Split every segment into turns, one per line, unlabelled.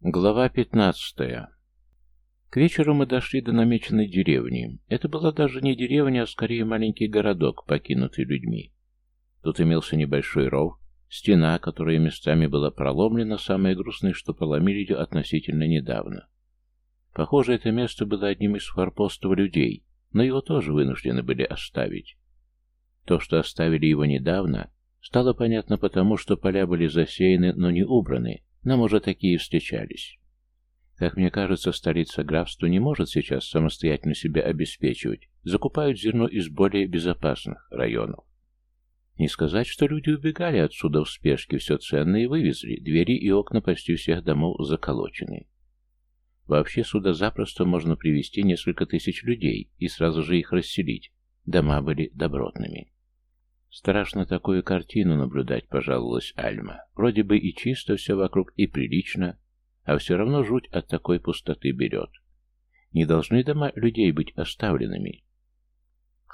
Глава 15. К вечеру мы дошли до намеченной деревни. Это была даже не деревня, а скорее маленький городок, покинутый людьми. Тут имелся небольшой ров, стена, которая местами была проломлена, самое грустное, что проломили ее относительно недавно. Похоже, это место было одним из форпостов людей, но его тоже вынуждены были оставить. То, что оставили его недавно, стало понятно потому, что поля были засеяны, но не убраны, нам уже такие встречались. Как мне кажется, столица графства не может сейчас самостоятельно себя обеспечивать. Закупают зерно из более безопасных районов. Не сказать, что люди убегали отсюда в спешке, все ценное вывезли, двери и окна почти всех домов заколочены. Вообще сюда запросто можно привести несколько тысяч людей и сразу же их расселить. Дома были добротными. Страшно такую картину наблюдать, пожаловалась Альма. Вроде бы и чисто все вокруг, и прилично, а все равно жуть от такой пустоты берет. Не должны дома людей быть оставленными.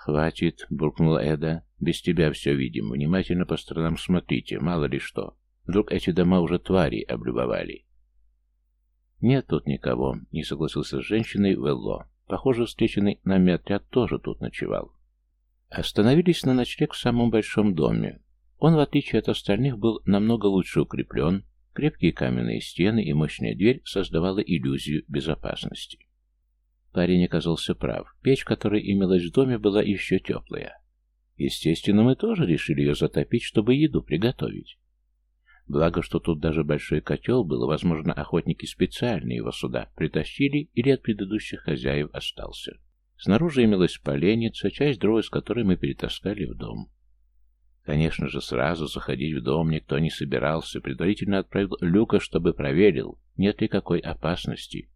«Хватит», — буркнула Эда. «Без тебя все видим. Внимательно по сторонам смотрите, мало ли что. Вдруг эти дома уже твари облюбовали». «Нет тут никого», — не согласился с женщиной Велло. «Похоже, встреченный нами отряд тоже тут ночевал». Остановились на ночлег в самом большом доме. Он, в отличие от остальных, был намного лучше укреплен, крепкие каменные стены и мощная дверь создавала иллюзию безопасности. Парень оказался прав. Печь, которая имелась в доме, была еще теплая. Естественно, мы тоже решили ее затопить, чтобы еду приготовить. Благо, что тут даже большой котел был, возможно, охотники специально его сюда притащили или от предыдущих хозяев остался. Снаружи имелась поленница, часть дров из которой мы перетаскали в дом. Конечно же, сразу заходить в дом никто не собирался, предварительно отправил Люка, чтобы проверил, нет ли какой опасности.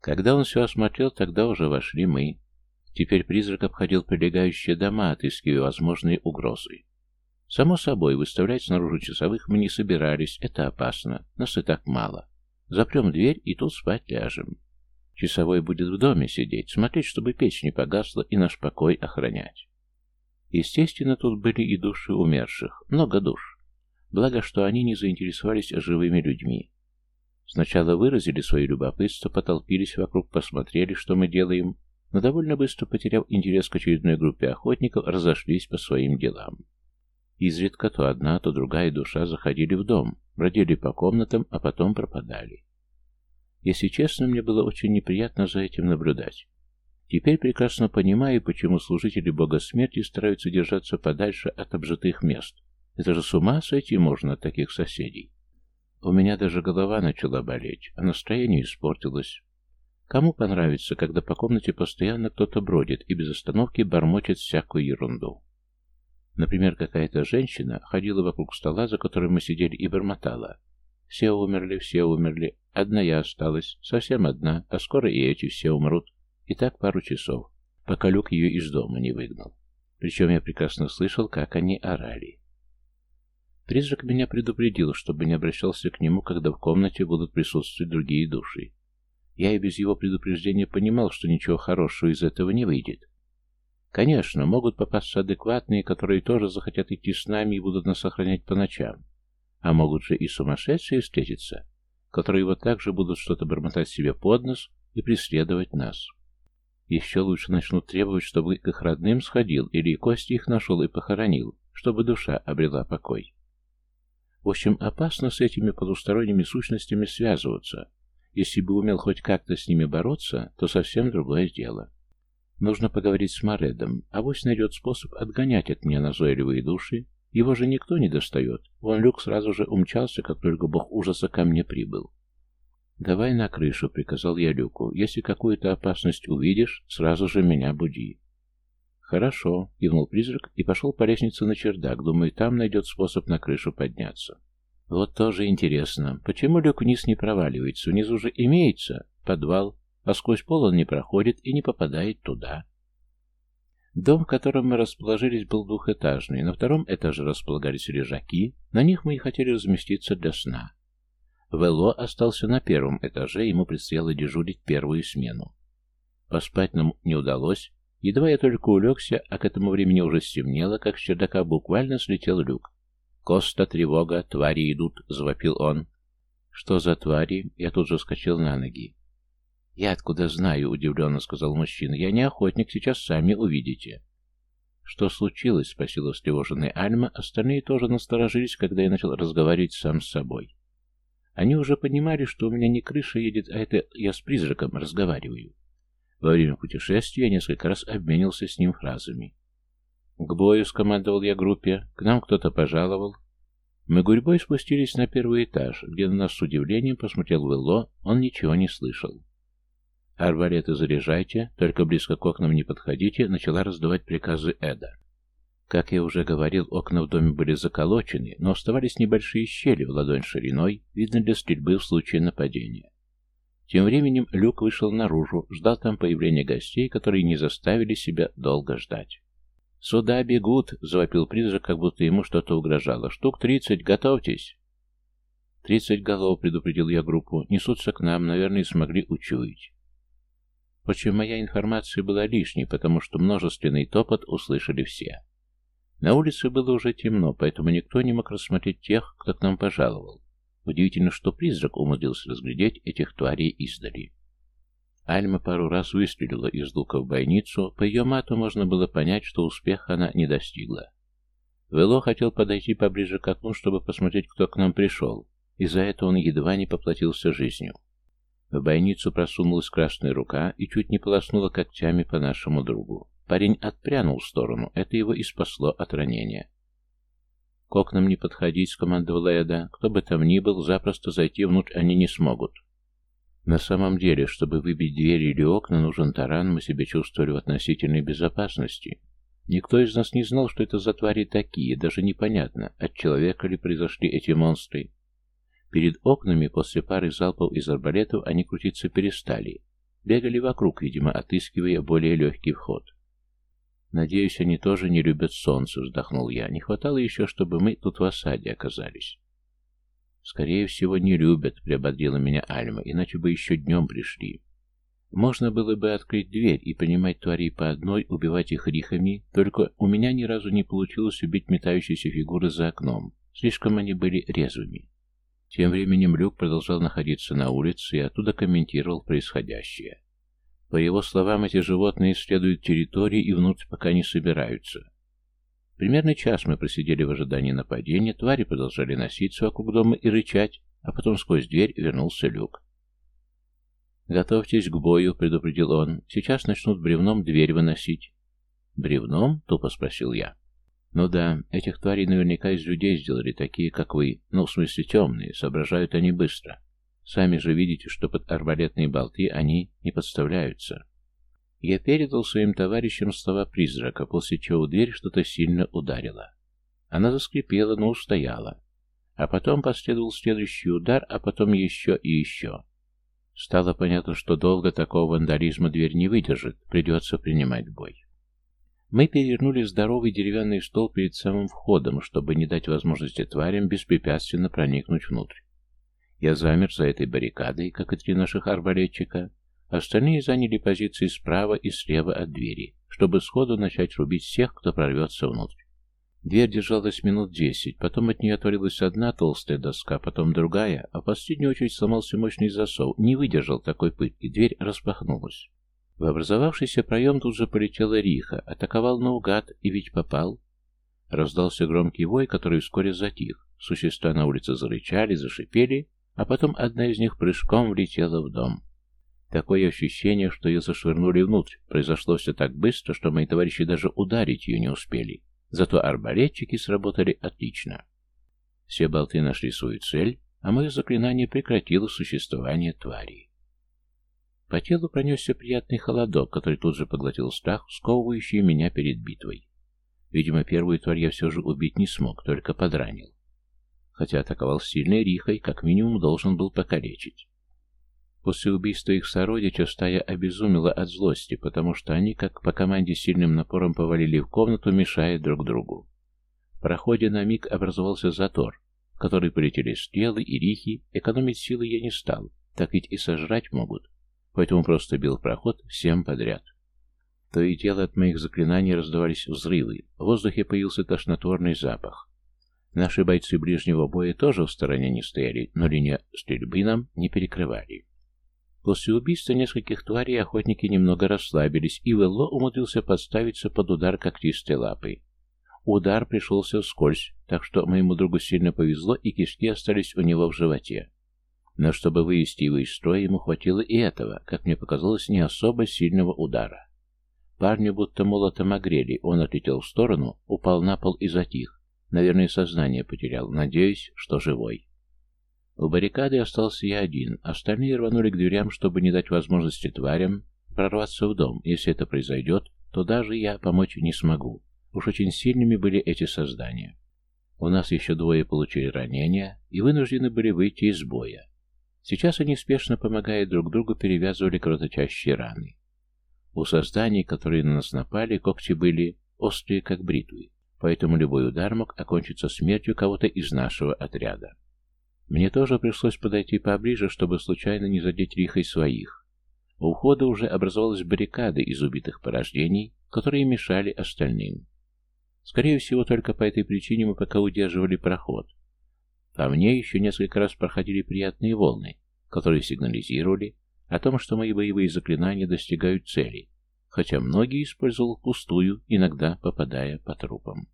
Когда он все осмотрел, тогда уже вошли мы. Теперь призрак обходил прилегающие дома, отыскивая возможные угрозы. Само собой, выставлять снаружи часовых мы не собирались, это опасно, нас и так мало. Запрем дверь и тут спать ляжем. Часовой будет в доме сидеть, смотреть, чтобы печь не погасла и наш покой охранять. Естественно, тут были и души умерших, много душ. Благо, что они не заинтересовались живыми людьми. Сначала выразили свое любопытство, потолпились вокруг, посмотрели, что мы делаем, но довольно быстро, потеряв интерес к очередной группе охотников, разошлись по своим делам. Изредка то одна, то другая душа заходили в дом, бродили по комнатам, а потом пропадали. Если честно, мне было очень неприятно за этим наблюдать. Теперь прекрасно понимаю, почему служители бога смерти стараются держаться подальше от обжитых мест. Это же с ума сойти можно от таких соседей. У меня даже голова начала болеть, а настроение испортилось. Кому понравится, когда по комнате постоянно кто-то бродит и без остановки бормочет всякую ерунду? Например, какая-то женщина ходила вокруг стола, за которым мы сидели, и бормотала. Все умерли, все умерли. Одна я осталась, совсем одна, а скоро и эти все умрут. И так пару часов, пока Люк ее из дома не выгнал. Причем я прекрасно слышал, как они орали. Призрак меня предупредил, чтобы не обращался к нему, когда в комнате будут присутствовать другие души. Я и без его предупреждения понимал, что ничего хорошего из этого не выйдет. Конечно, могут попасться адекватные, которые тоже захотят идти с нами и будут нас охранять по ночам. А могут же и сумасшедшие встретиться, которые вот так же будут что-то бормотать себе под нос и преследовать нас. Еще лучше начнут требовать, чтобы к их родным сходил или кости их нашел и похоронил, чтобы душа обрела покой. В общем, опасно с этими потусторонними сущностями связываться. Если бы умел хоть как-то с ними бороться, то совсем другое дело. Нужно поговорить с Маредом, а авось найдет способ отгонять от меня назойливые души его же никто не достает. Вон Люк сразу же умчался, как только бог ужаса ко мне прибыл. «Давай на крышу», — приказал я Люку. «Если какую-то опасность увидишь, сразу же меня буди». «Хорошо», — кивнул призрак и пошел по лестнице на чердак. Думаю, там найдет способ на крышу подняться. Вот тоже интересно, почему люк вниз не проваливается? Внизу же имеется подвал, а сквозь пол он не проходит и не попадает туда. Дом, в котором мы расположились, был двухэтажный. На втором этаже располагались лежаки, на них мы и хотели разместиться для сна. Вело остался на первом этаже, ему предстояло дежурить первую смену. Поспать нам не удалось. Едва я только улегся, а к этому времени уже стемнело, как с чердака буквально слетел люк. «Коста, тревога, твари идут!» — завопил он. Что за твари? Я тут же вскочил на ноги. «Я откуда знаю?» — удивленно сказал мужчина. «Я не охотник, сейчас сами увидите». «Что случилось?» — спросила встревоженная Альма. Остальные тоже насторожились, когда я начал разговаривать сам с собой. Они уже понимали, что у меня не крыша едет, а это я с призраком разговариваю. Во время путешествия я несколько раз обменился с ним фразами. «К бою!» — скомандовал я группе. «К нам кто-то пожаловал». Мы гурьбой спустились на первый этаж, где на нас с удивлением посмотрел Вэлло, он ничего не слышал. «Арбалеты заряжайте, только близко к окнам не подходите», начала раздавать приказы Эда. Как я уже говорил, окна в доме были заколочены, но оставались небольшие щели в ладонь шириной, видно для стрельбы в случае нападения. Тем временем Люк вышел наружу, ждал там появления гостей, которые не заставили себя долго ждать. «Сюда бегут!» — завопил призрак, как будто ему что-то угрожало. «Штук тридцать, готовьтесь!» «Тридцать голов», — предупредил я группу, — «несутся к нам, наверное, смогли учуять». Впрочем, моя информация была лишней, потому что множественный топот услышали все. На улице было уже темно, поэтому никто не мог рассмотреть тех, кто к нам пожаловал. Удивительно, что призрак умудрился разглядеть этих тварей издали. Альма пару раз выстрелила из лука в бойницу, по ее мату можно было понять, что успеха она не достигла. Вело хотел подойти поближе к окну, чтобы посмотреть, кто к нам пришел, и за это он едва не поплатился жизнью. В бойницу просунулась красная рука и чуть не полоснула когтями по нашему другу. Парень отпрянул в сторону, это его и спасло от ранения. «К окнам не подходить», — скомандовала Эда. «Кто бы там ни был, запросто зайти внутрь они не смогут». На самом деле, чтобы выбить двери или окна, нужен таран, мы себя чувствовали в относительной безопасности. Никто из нас не знал, что это за твари такие, даже непонятно, от человека ли произошли эти монстры. Перед окнами после пары залпов из арбалетов они крутиться перестали. Бегали вокруг, видимо, отыскивая более легкий вход. «Надеюсь, они тоже не любят солнце», — вздохнул я. «Не хватало еще, чтобы мы тут в осаде оказались». «Скорее всего, не любят», — приободрила меня Альма, «иначе бы еще днем пришли». Можно было бы открыть дверь и понимать тварей по одной, убивать их рихами, только у меня ни разу не получилось убить метающиеся фигуры за окном. Слишком они были резвыми. Тем временем Люк продолжал находиться на улице и оттуда комментировал происходящее. По его словам, эти животные исследуют территории и внутрь пока не собираются. Примерно час мы просидели в ожидании нападения, твари продолжали носиться вокруг дома и рычать, а потом сквозь дверь вернулся люк. «Готовьтесь к бою», — предупредил он. «Сейчас начнут бревном дверь выносить». «Бревном?» — тупо спросил я. «Ну да, этих тварей наверняка из людей сделали, такие, как вы. Ну, в смысле, темные, соображают они быстро. Сами же видите, что под арбалетные болты они не подставляются. Я передал своим товарищам слова призрака, после чего дверь что-то сильно ударила. Она заскрипела, но устояла. А потом последовал следующий удар, а потом еще и еще. Стало понятно, что долго такого вандализма дверь не выдержит, придется принимать бой. Мы перевернули здоровый деревянный стол перед самым входом, чтобы не дать возможности тварям беспрепятственно проникнуть внутрь. Я замер за этой баррикадой, как и три наших арбалетчика. Остальные заняли позиции справа и слева от двери, чтобы сходу начать рубить всех, кто прорвется внутрь. Дверь держалась минут десять, потом от нее отворилась одна толстая доска, потом другая, а в последнюю очередь сломался мощный засов. Не выдержал такой пытки, дверь распахнулась. В образовавшийся проем тут же полетела Риха, атаковал наугад и ведь попал. Раздался громкий вой, который вскоре затих. Существа на улице зарычали, зашипели, а потом одна из них прыжком влетела в дом. Такое ощущение, что ее зашвырнули внутрь. Произошло все так быстро, что мои товарищи даже ударить ее не успели. Зато арбалетчики сработали отлично. Все болты нашли свою цель, а мое заклинание прекратило существование тварей. По телу пронесся приятный холодок, который тут же поглотил страх, сковывающий меня перед битвой. Видимо, первую тварь я все же убить не смог, только подранил хотя атаковал сильной рихой, как минимум должен был покалечить. После убийства их сородича стая обезумела от злости, потому что они, как по команде, сильным напором повалили в комнату, мешая друг другу. В проходе на миг образовался затор, в который полетели стрелы и рихи, экономить силы я не стал, так ведь и сожрать могут, поэтому просто бил проход всем подряд. То и дело от моих заклинаний раздавались взрывы, в воздухе появился тошнотворный запах. Наши бойцы ближнего боя тоже в стороне не стояли, но линия стрельбы нам не перекрывали. После убийства нескольких тварей охотники немного расслабились, и Велло умудрился подставиться под удар когтистой лапой. Удар пришелся вскользь, так что моему другу сильно повезло, и кишки остались у него в животе. Но чтобы вывести его из строя, ему хватило и этого, как мне показалось, не особо сильного удара. Парню будто молотом огрели, он отлетел в сторону, упал на пол и затих. Наверное, сознание потерял, надеюсь, что живой. У баррикады остался я один, остальные рванули к дверям, чтобы не дать возможности тварям прорваться в дом. Если это произойдет, то даже я помочь не смогу. Уж очень сильными были эти создания. У нас еще двое получили ранения и вынуждены были выйти из боя. Сейчас они спешно, помогая друг другу, перевязывали кровоточащие раны. У созданий, которые на нас напали, когти были острые, как бритвы, поэтому любой удар мог окончиться смертью кого-то из нашего отряда. Мне тоже пришлось подойти поближе, чтобы случайно не задеть рихой своих. У входа уже образовалась баррикада из убитых порождений, которые мешали остальным. Скорее всего, только по этой причине мы пока удерживали проход. По мне еще несколько раз проходили приятные волны, которые сигнализировали о том, что мои боевые заклинания достигают цели, хотя многие использовал впустую, иногда попадая по трупам.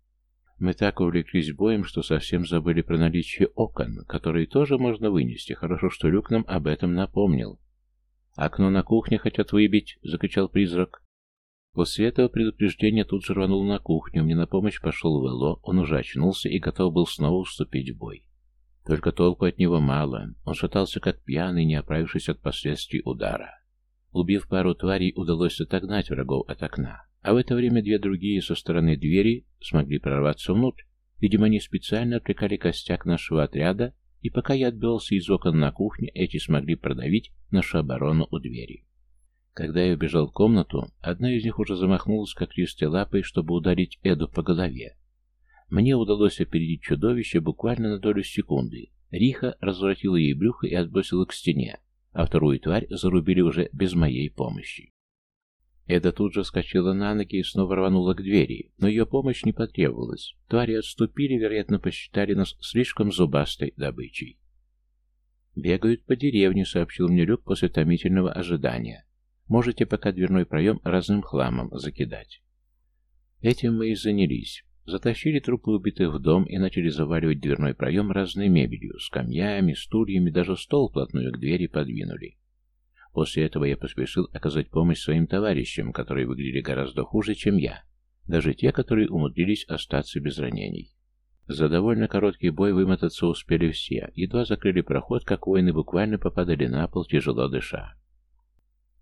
Мы так увлеклись боем, что совсем забыли про наличие окон, которые тоже можно вынести. Хорошо, что Люк нам об этом напомнил. «Окно на кухне хотят выбить!» — закричал призрак. После этого предупреждения тут же рванул на кухню. Мне на помощь пошел Вело, он уже очнулся и готов был снова вступить в бой. Только толку от него мало. Он шатался как пьяный, не оправившись от последствий удара. Убив пару тварей, удалось отогнать врагов от окна. А в это время две другие со стороны двери смогли прорваться внутрь. Видимо, они специально отвлекали костяк нашего отряда, и пока я отбивался из окон на кухне, эти смогли продавить нашу оборону у двери. Когда я убежал в комнату, одна из них уже замахнулась как листой лапой, чтобы ударить Эду по голове. Мне удалось опередить чудовище буквально на долю секунды. Риха развратила ей брюхо и отбросила к стене, а вторую тварь зарубили уже без моей помощи. Эда тут же вскочила на ноги и снова рванула к двери, но ее помощь не потребовалась. Твари отступили, вероятно, посчитали нас слишком зубастой добычей. «Бегают по деревне», — сообщил мне Люк после томительного ожидания. Можете пока дверной проем разным хламом закидать. Этим мы и занялись. Затащили трупы убитых в дом и начали заваливать дверной проем разной мебелью, скамьями, стульями, даже стол плотную к двери подвинули. После этого я поспешил оказать помощь своим товарищам, которые выглядели гораздо хуже, чем я, даже те, которые умудрились остаться без ранений. За довольно короткий бой вымотаться успели все, едва закрыли проход, как воины буквально попадали на пол, тяжело дыша.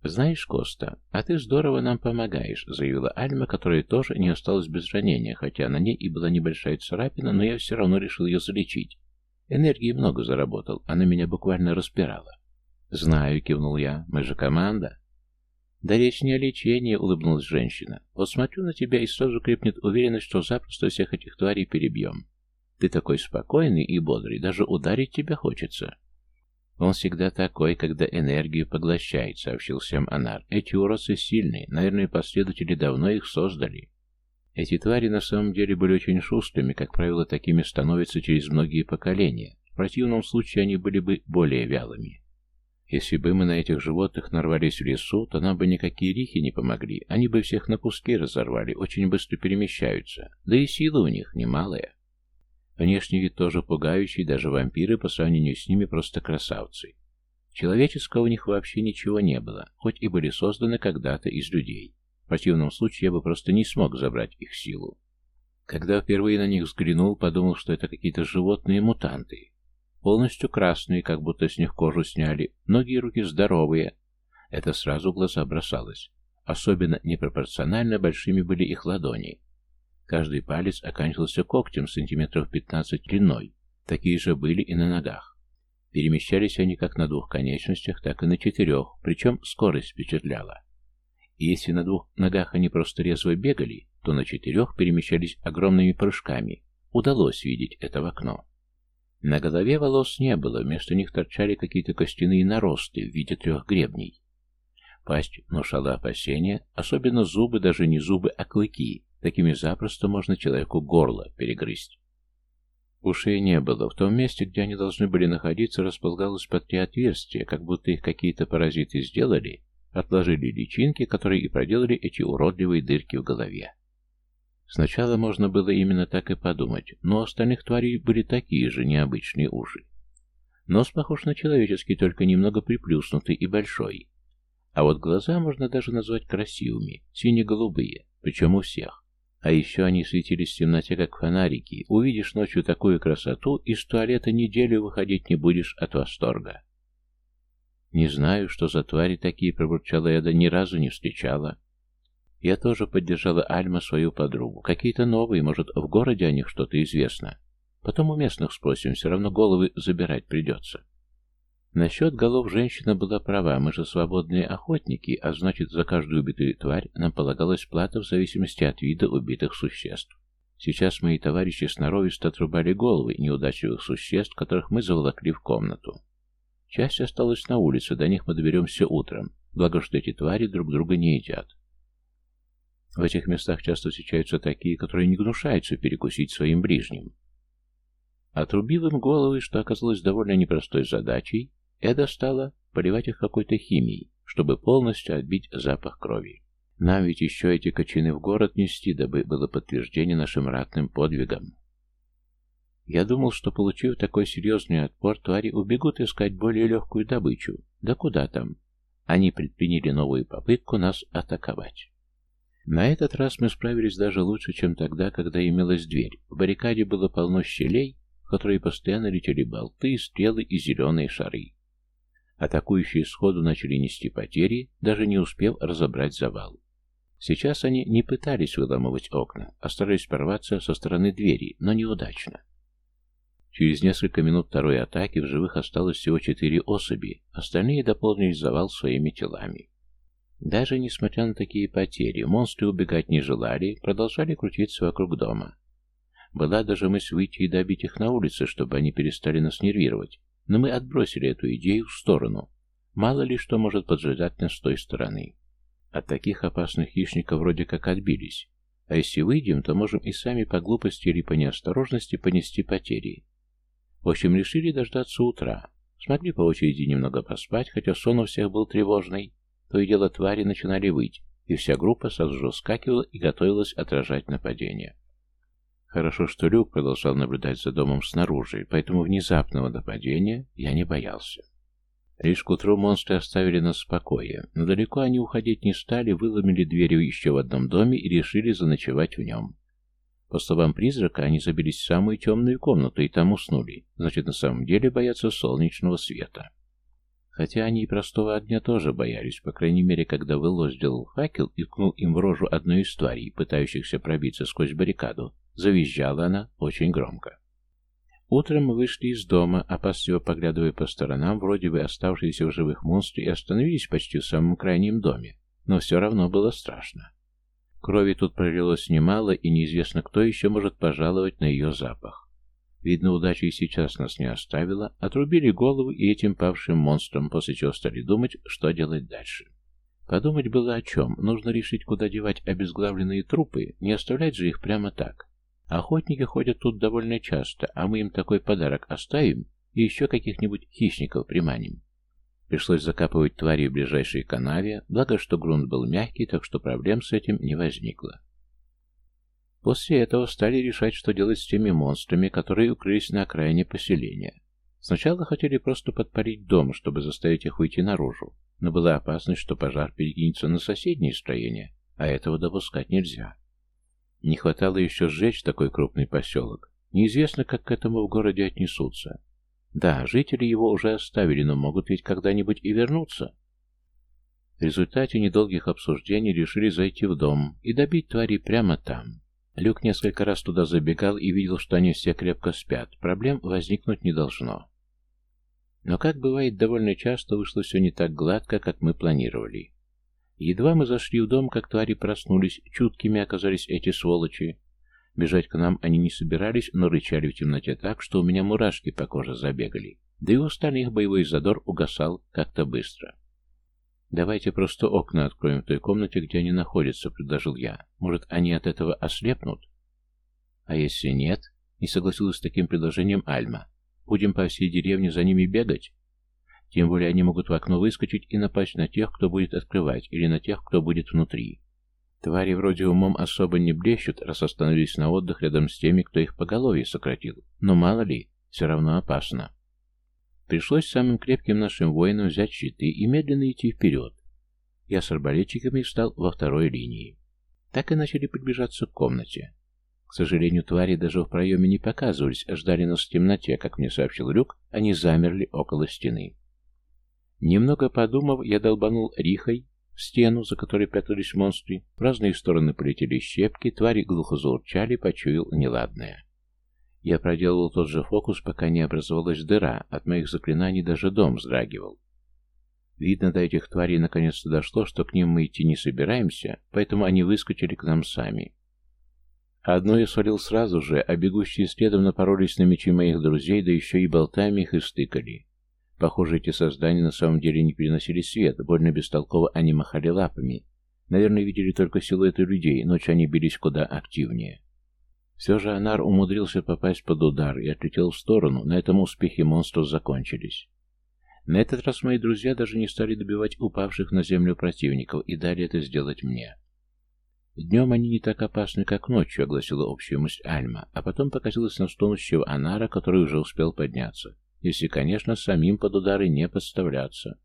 «Знаешь, Коста, а ты здорово нам помогаешь», — заявила Альма, которая тоже не осталась без ранения, хотя на ней и была небольшая царапина, но я все равно решил ее залечить. Энергии много заработал, она меня буквально распирала. «Знаю», — кивнул я, — «мы же команда». «Да речь не о лечении», — улыбнулась женщина. «Вот смотрю на тебя, и сразу крепнет уверенность, что запросто всех этих тварей перебьем. Ты такой спокойный и бодрый, даже ударить тебя хочется». «Он всегда такой, когда энергию поглощает», — сообщил всем Анар. «Эти уродцы сильные, наверное, последователи давно их создали». Эти твари на самом деле были очень шустрыми, как правило, такими становятся через многие поколения. В противном случае они были бы более вялыми. Если бы мы на этих животных нарвались в лесу, то нам бы никакие рихи не помогли, они бы всех на куски разорвали, очень быстро перемещаются, да и сила у них немалая. Внешний вид тоже пугающий, даже вампиры по сравнению с ними просто красавцы. Человеческого у них вообще ничего не было, хоть и были созданы когда-то из людей. В противном случае я бы просто не смог забрать их силу. Когда впервые на них взглянул, подумал, что это какие-то животные-мутанты. Полностью красные, как будто с них кожу сняли, ноги и руки здоровые. Это сразу в глаза бросалось. Особенно непропорционально большими были их ладони. Каждый палец оканчивался когтем сантиметров 15 длиной. Такие же были и на ногах. Перемещались они как на двух конечностях, так и на четырех, причем скорость впечатляла. И если на двух ногах они просто резво бегали, то на четырех перемещались огромными прыжками. Удалось видеть это в окно. На голове волос не было, вместо них торчали какие-то костяные наросты в виде трех гребней. Пасть внушала опасения, особенно зубы, даже не зубы, а клыки, Такими запросто можно человеку горло перегрызть. Ушей не было. В том месте, где они должны были находиться, располагалось по три отверстия, как будто их какие-то паразиты сделали, отложили личинки, которые и проделали эти уродливые дырки в голове. Сначала можно было именно так и подумать, но у остальных тварей были такие же необычные уши. Нос похож на человеческий, только немного приплюснутый и большой. А вот глаза можно даже назвать красивыми, сине-голубые, причем у всех. А еще они светились в темноте, как фонарики. Увидишь ночью такую красоту, из туалета неделю выходить не будешь от восторга. «Не знаю, что за твари такие», — пробурчала Эда, — «ни разу не встречала». Я тоже поддержала Альма свою подругу. Какие-то новые, может, в городе о них что-то известно. Потом у местных спросим, все равно головы забирать придется. Насчет голов женщина была права, мы же свободные охотники, а значит, за каждую убитую тварь нам полагалась плата в зависимости от вида убитых существ. Сейчас мои товарищи сноровисто отрубали головы неудачливых существ, которых мы заволокли в комнату. Часть осталась на улице, до них мы доберемся утром, благо что эти твари друг друга не едят. В этих местах часто встречаются такие, которые не гнушаются перекусить своим ближним. Отрубив им головы, что оказалось довольно непростой задачей, Эда стала поливать их какой-то химией, чтобы полностью отбить запах крови. Нам ведь еще эти кочаны в город нести, дабы было подтверждение нашим ратным подвигам. Я думал, что, получив такой серьезный отпор, твари убегут искать более легкую добычу. Да куда там? Они предприняли новую попытку нас атаковать. На этот раз мы справились даже лучше, чем тогда, когда имелась дверь. В баррикаде было полно щелей, в которые постоянно летели болты, стрелы и зеленые шары. Атакующие сходу начали нести потери, даже не успев разобрать завал. Сейчас они не пытались выламывать окна, а старались порваться со стороны двери, но неудачно. Через несколько минут второй атаки в живых осталось всего четыре особи, остальные дополнили завал своими телами. Даже несмотря на такие потери, монстры убегать не желали, продолжали крутиться вокруг дома. Была даже мысль выйти и добить их на улице, чтобы они перестали нас нервировать, но мы отбросили эту идею в сторону. Мало ли что может поджидать нас с той стороны. От таких опасных хищников вроде как отбились. А если выйдем, то можем и сами по глупости или по неосторожности понести потери. В общем, решили дождаться утра. Смогли по очереди немного поспать, хотя сон у всех был тревожный. То и дело твари начинали выть, и вся группа сразу же вскакивала и готовилась отражать нападение. Хорошо, что Люк продолжал наблюдать за домом снаружи, поэтому внезапного нападения я не боялся. Лишь к утру монстры оставили нас в покое, но далеко они уходить не стали, выломили дверью еще в одном доме и решили заночевать в нем. По словам призрака, они забились в самую темную комнату и там уснули, значит, на самом деле боятся солнечного света. Хотя они и простого огня тоже боялись, по крайней мере, когда Вэлло сделал факел и ткнул им в рожу одной из тварей, пытающихся пробиться сквозь баррикаду, Завизжала она очень громко. Утром мы вышли из дома, опасливо поглядывая по сторонам, вроде бы оставшиеся в живых монстры, и остановились почти в самом крайнем доме, но все равно было страшно. Крови тут пролилось немало, и неизвестно, кто еще может пожаловать на ее запах. Видно, удача и сейчас нас не оставила, отрубили голову и этим павшим монстрам, после чего стали думать, что делать дальше. Подумать было о чем, нужно решить, куда девать обезглавленные трупы, не оставлять же их прямо так. Охотники ходят тут довольно часто, а мы им такой подарок оставим и еще каких-нибудь хищников приманим. Пришлось закапывать твари в ближайшей канаве, благо что грунт был мягкий, так что проблем с этим не возникло. После этого стали решать, что делать с теми монстрами, которые укрылись на окраине поселения. Сначала хотели просто подпалить дом, чтобы заставить их выйти наружу, но была опасность, что пожар перекинется на соседние строения, а этого допускать нельзя. Не хватало еще сжечь такой крупный поселок. Неизвестно, как к этому в городе отнесутся. Да, жители его уже оставили, но могут ведь когда-нибудь и вернуться. В результате недолгих обсуждений решили зайти в дом и добить твари прямо там. Люк несколько раз туда забегал и видел, что они все крепко спят. Проблем возникнуть не должно. Но, как бывает довольно часто, вышло все не так гладко, как мы планировали. Едва мы зашли в дом, как твари проснулись, чуткими оказались эти сволочи. Бежать к нам они не собирались, но рычали в темноте так, что у меня мурашки по коже забегали. Да и у остальных боевой задор угасал как-то быстро. «Давайте просто окна откроем в той комнате, где они находятся», — предложил я. «Может, они от этого ослепнут?» «А если нет?» — Не согласилась с таким предложением Альма. Будем по всей деревне за ними бегать? Тем более они могут в окно выскочить и напасть на тех, кто будет открывать, или на тех, кто будет внутри. Твари вроде умом особо не блещут, раз остановились на отдых рядом с теми, кто их поголовье сократил. Но мало ли, все равно опасно. Пришлось самым крепким нашим воинам взять щиты и медленно идти вперед. Я с арбалетчиками стал во второй линии. Так и начали подбежаться к комнате. К сожалению, твари даже в проеме не показывались, ждали нас в темноте, как мне сообщил Люк, они замерли около стены. Немного подумав, я долбанул рихой в стену, за которой прятались монстры. В разные стороны полетели щепки, твари глухо заурчали, почуял неладное. Я проделывал тот же фокус, пока не образовалась дыра, от моих заклинаний даже дом вздрагивал. Видно, до этих тварей наконец-то дошло, что к ним мы идти не собираемся, поэтому они выскочили к нам сами. Одно я свалил сразу же, а бегущие следом напоролись на мечи моих друзей, да еще и болтами их истыкали. Похоже, эти создания на самом деле не переносили свет, больно бестолково они махали лапами. Наверное, видели только силуэты людей, ночью они бились куда активнее. Все же Анар умудрился попасть под удар и отлетел в сторону, на этом успехи монстров закончились. На этот раз мои друзья даже не стали добивать упавших на землю противников и дали это сделать мне. «Днем они не так опасны, как ночью», — огласила общую мысль Альма, а потом показалась на стонущего Анара, который уже успел подняться. Если, конечно, самим под удары не подставляться.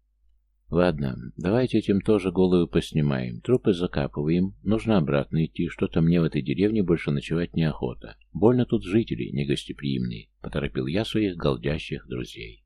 Ладно, давайте этим тоже головы поснимаем, трупы закапываем, нужно обратно идти, что-то мне в этой деревне больше ночевать неохота. Больно тут жители негостеприимные, поторопил я своих голдящих друзей.